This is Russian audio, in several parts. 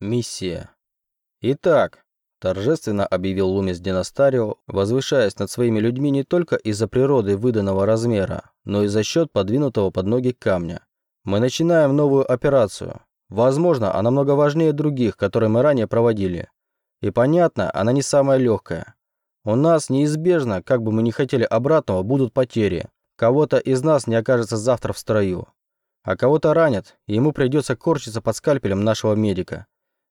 Миссия. Итак, торжественно объявил Лумис Династарио, возвышаясь над своими людьми не только из-за природы выданного размера, но и за счет подвинутого под ноги камня. Мы начинаем новую операцию. Возможно, она много важнее других, которые мы ранее проводили. И понятно, она не самая легкая. У нас неизбежно, как бы мы ни хотели обратного, будут потери. Кого-то из нас не окажется завтра в строю. А кого-то ранят, и ему придется корчиться под скальпелем нашего медика.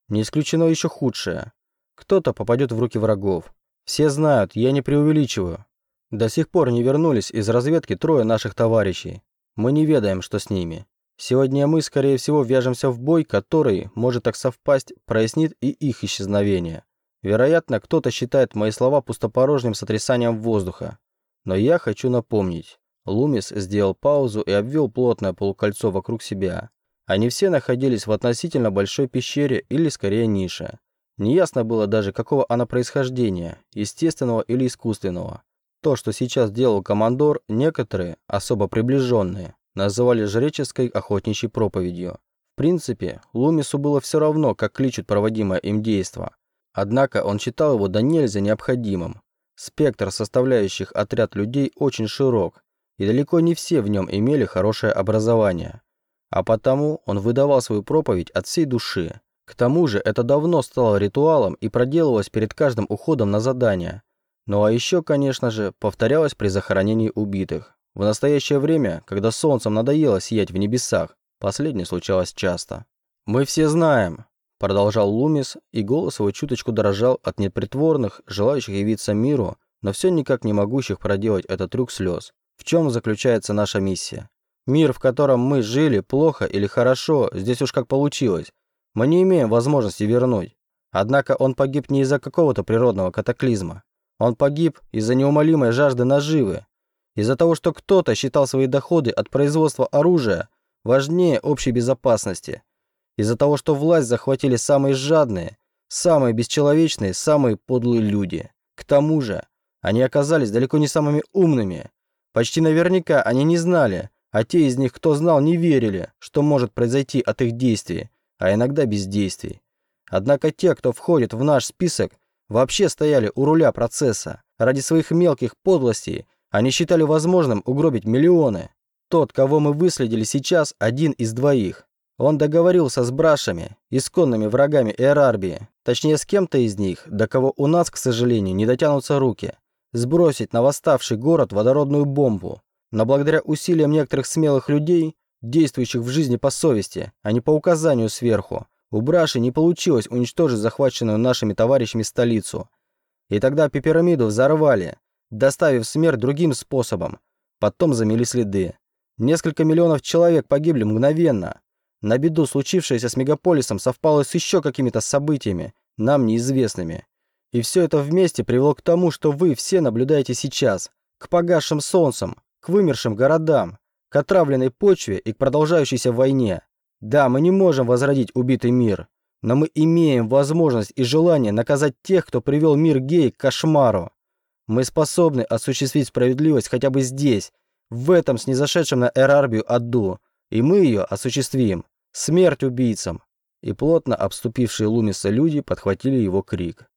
Не исключено еще худшее. Кто-то попадет в руки врагов. Все знают, я не преувеличиваю. До сих пор не вернулись из разведки трое наших товарищей. Мы не ведаем, что с ними. Сегодня мы, скорее всего, вяжемся в бой, который, может так совпасть, прояснит и их исчезновение. Вероятно, кто-то считает мои слова пустопорожним сотрясанием воздуха. Но я хочу напомнить. Лумис сделал паузу и обвел плотное полукольцо вокруг себя. Они все находились в относительно большой пещере или скорее нише. Неясно было даже, какого она происхождения, естественного или искусственного. То, что сейчас делал командор, некоторые, особо приближенные, называли жреческой охотничьей проповедью. В принципе, Лумису было все равно, как кличут проводимое им действо. Однако он считал его до нельзя необходимым. Спектр составляющих отряд людей очень широк, и далеко не все в нем имели хорошее образование. А потому он выдавал свою проповедь от всей души. К тому же это давно стало ритуалом и проделывалось перед каждым уходом на задание. Ну а еще, конечно же, повторялось при захоронении убитых. В настоящее время, когда солнцем надоело сиять в небесах, последнее случалось часто. «Мы все знаем», – продолжал Лумис, и голос его чуточку дрожал от непритворных, желающих явиться миру, но все никак не могущих проделать этот трюк слез. В чем заключается наша миссия? Мир, в котором мы жили, плохо или хорошо, здесь уж как получилось. Мы не имеем возможности вернуть. Однако он погиб не из-за какого-то природного катаклизма. Он погиб из-за неумолимой жажды наживы. Из-за того, что кто-то считал свои доходы от производства оружия важнее общей безопасности. Из-за того, что власть захватили самые жадные, самые бесчеловечные, самые подлые люди. К тому же, они оказались далеко не самыми умными. Почти наверняка они не знали, а те из них, кто знал, не верили, что может произойти от их действий, а иногда бездействий. Однако те, кто входит в наш список, вообще стояли у руля процесса. Ради своих мелких подлостей они считали возможным угробить миллионы. Тот, кого мы выследили сейчас, один из двоих. Он договорился с брашами, исконными врагами Эрарбии, точнее с кем-то из них, до кого у нас, к сожалению, не дотянутся руки, сбросить на восставший город водородную бомбу, но благодаря усилиям некоторых смелых людей, действующих в жизни по совести, а не по указанию сверху, у Браши не получилось уничтожить захваченную нашими товарищами столицу. И тогда пирамиду взорвали, доставив смерть другим способом. Потом замели следы. Несколько миллионов человек погибли мгновенно. На беду случившееся с мегаполисом совпало с еще какими-то событиями, нам неизвестными. И все это вместе привело к тому, что вы все наблюдаете сейчас, к погасшим солнцам, к вымершим городам, к отравленной почве и к продолжающейся войне. Да, мы не можем возродить убитый мир, но мы имеем возможность и желание наказать тех, кто привел мир гей к кошмару. Мы способны осуществить справедливость хотя бы здесь, в этом снизошедшем на Эрарбию аду, и мы ее осуществим. Смерть убийцам!» И плотно обступившие Лумиса люди подхватили его крик.